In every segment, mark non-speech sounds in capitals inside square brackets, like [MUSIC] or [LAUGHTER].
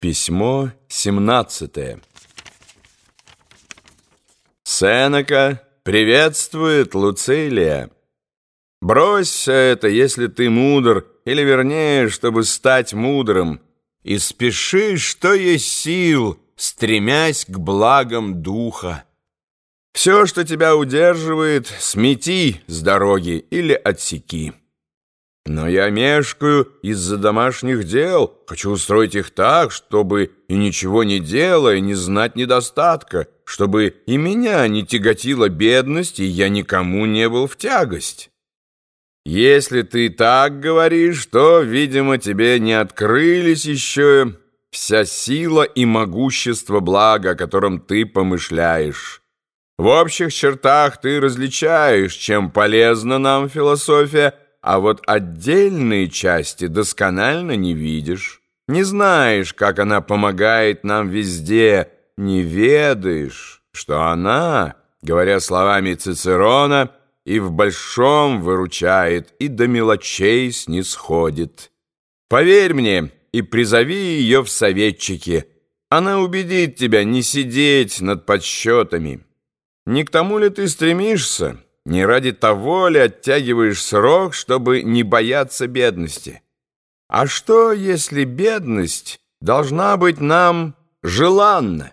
Письмо 17 Сенека приветствует Луцилия. Брось это, если ты мудр, или вернее, чтобы стать мудрым, и спеши, что есть сил, стремясь к благам духа. Все, что тебя удерживает, смети с дороги или отсеки. Но я мешкаю из-за домашних дел, хочу устроить их так, чтобы и ничего не делая, не знать недостатка, чтобы и меня не тяготила бедность, и я никому не был в тягость. Если ты так говоришь, то, видимо, тебе не открылись еще вся сила и могущество блага, о котором ты помышляешь. В общих чертах ты различаешь, чем полезна нам философия, а вот отдельные части досконально не видишь. Не знаешь, как она помогает нам везде, не ведаешь, что она, говоря словами Цицерона, и в большом выручает, и до мелочей снисходит. Поверь мне и призови ее в советчики. Она убедит тебя не сидеть над подсчетами. Не к тому ли ты стремишься?» Не ради того ли оттягиваешь срок, чтобы не бояться бедности? А что, если бедность должна быть нам желанна?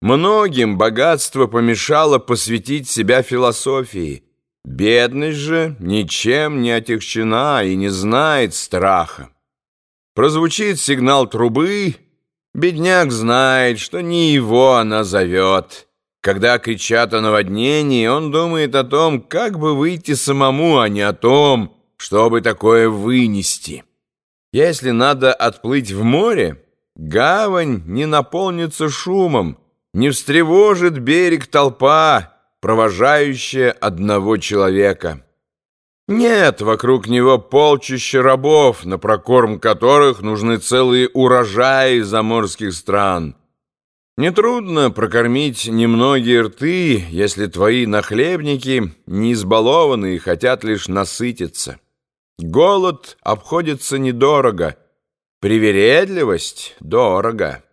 Многим богатство помешало посвятить себя философии. Бедность же ничем не отягчена и не знает страха. Прозвучит сигнал трубы, бедняк знает, что не его она зовет. Когда кричат о наводнении, он думает о том, как бы выйти самому, а не о том, чтобы такое вынести. Если надо отплыть в море, гавань не наполнится шумом, не встревожит берег толпа, провожающая одного человека. Нет вокруг него полчища рабов, на прокорм которых нужны целые урожаи заморских стран. Нетрудно прокормить немногие рты, если твои нахлебники не избалованы и хотят лишь насытиться. Голод обходится недорого, привередливость дорого.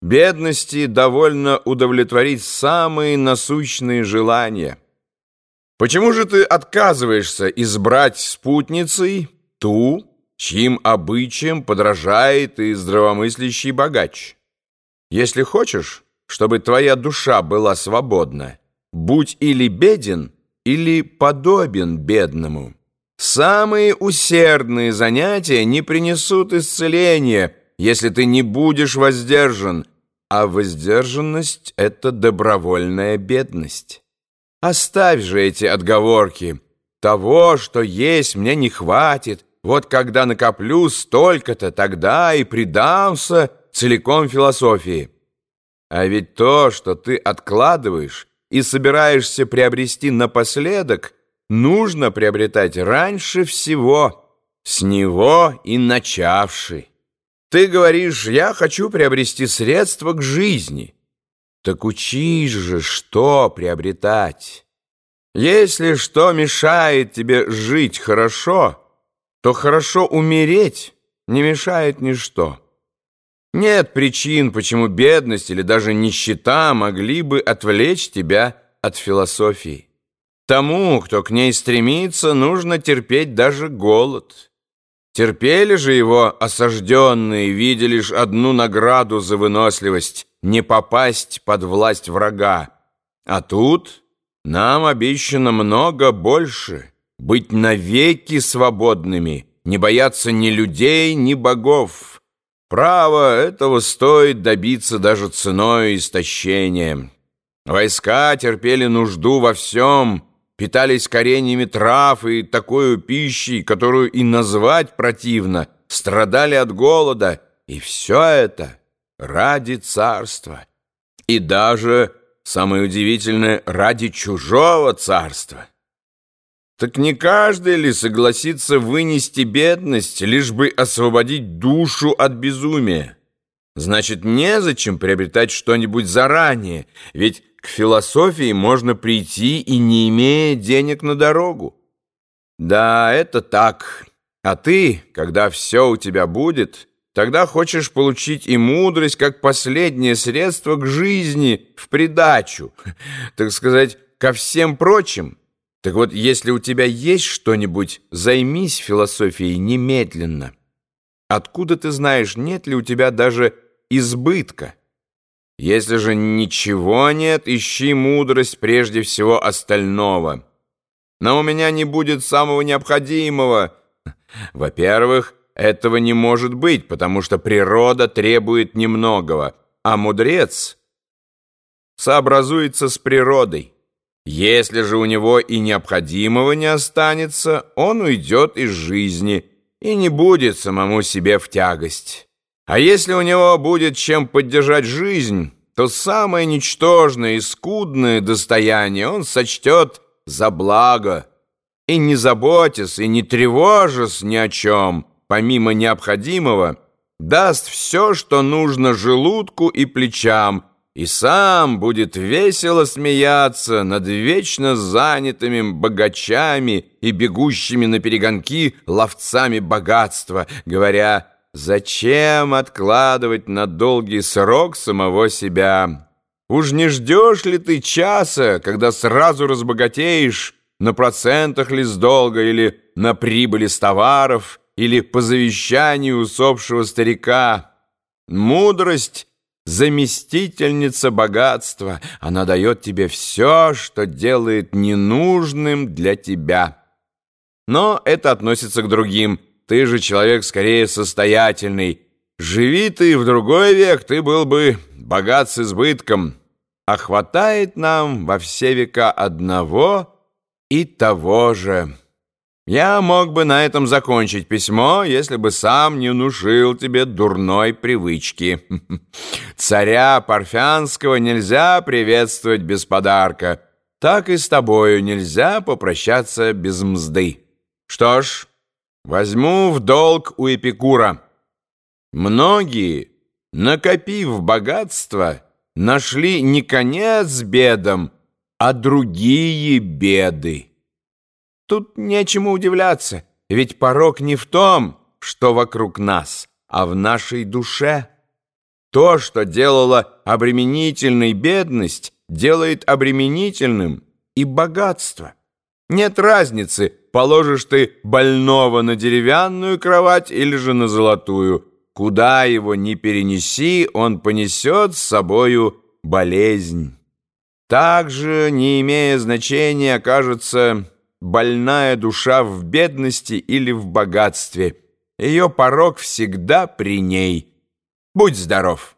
Бедности довольно удовлетворить самые насущные желания. Почему же ты отказываешься избрать спутницей ту, чьим обычаем подражает и здравомыслящий богач? Если хочешь, чтобы твоя душа была свободна, будь или беден, или подобен бедному. Самые усердные занятия не принесут исцеления, если ты не будешь воздержан, а воздержанность — это добровольная бедность. Оставь же эти отговорки. Того, что есть, мне не хватит. Вот когда накоплю столько-то, тогда и предамся целиком философии. А ведь то, что ты откладываешь и собираешься приобрести напоследок, нужно приобретать раньше всего, с него и начавший. Ты говоришь, я хочу приобрести средства к жизни. Так учись же, что приобретать. Если что мешает тебе жить хорошо, то хорошо умереть не мешает ничто. Нет причин, почему бедность или даже нищета могли бы отвлечь тебя от философии. Тому, кто к ней стремится, нужно терпеть даже голод. Терпели же его осажденные, видя лишь одну награду за выносливость — не попасть под власть врага. А тут нам обещано много больше — быть навеки свободными, не бояться ни людей, ни богов». Право, этого стоит добиться даже ценой истощения. Войска терпели нужду во всем, питались кореньями трав и такой пищей, которую и назвать противно, страдали от голода, и все это ради царства. И даже, самое удивительное, ради чужого царства. Так не каждый ли согласится вынести бедность, лишь бы освободить душу от безумия? Значит, незачем приобретать что-нибудь заранее, ведь к философии можно прийти и не имея денег на дорогу. Да, это так. А ты, когда все у тебя будет, Тогда хочешь получить и мудрость как последнее средство к жизни в придачу, [LAUGHS] так сказать, ко всем прочим. Так вот, если у тебя есть что-нибудь, займись философией немедленно. Откуда ты знаешь, нет ли у тебя даже избытка? Если же ничего нет, ищи мудрость прежде всего остального. Но у меня не будет самого необходимого. Во-первых, этого не может быть, потому что природа требует немногого, а мудрец сообразуется с природой. Если же у него и необходимого не останется, он уйдет из жизни и не будет самому себе в тягость. А если у него будет чем поддержать жизнь, то самое ничтожное и скудное достояние он сочтет за благо. И не заботясь, и не тревожась ни о чем, помимо необходимого, даст все, что нужно желудку и плечам, и сам будет весело смеяться над вечно занятыми богачами и бегущими на перегонки ловцами богатства, говоря «Зачем откладывать на долгий срок самого себя? Уж не ждешь ли ты часа, когда сразу разбогатеешь, на процентах ли с долга или на прибыли с товаров?» или по завещанию усопшего старика. Мудрость — заместительница богатства. Она дает тебе все, что делает ненужным для тебя. Но это относится к другим. Ты же человек скорее состоятельный. Живи ты в другой век, ты был бы богат с избытком. А хватает нам во все века одного и того же». Я мог бы на этом закончить письмо, если бы сам не внушил тебе дурной привычки. [LAUGHS] Царя Парфянского нельзя приветствовать без подарка, так и с тобою нельзя попрощаться без мзды. Что ж, возьму в долг у Эпикура. Многие, накопив богатство, нашли не конец бедам, а другие беды. Тут нечему удивляться, ведь порог не в том, что вокруг нас, а в нашей душе. То, что делало обременительной бедность, делает обременительным и богатство. Нет разницы, положишь ты больного на деревянную кровать или же на золотую. Куда его ни перенеси, он понесет с собою болезнь. Также, не имея значения, окажется больная душа в бедности или в богатстве. Ее порог всегда при ней. Будь здоров!